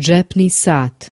Džepni sat.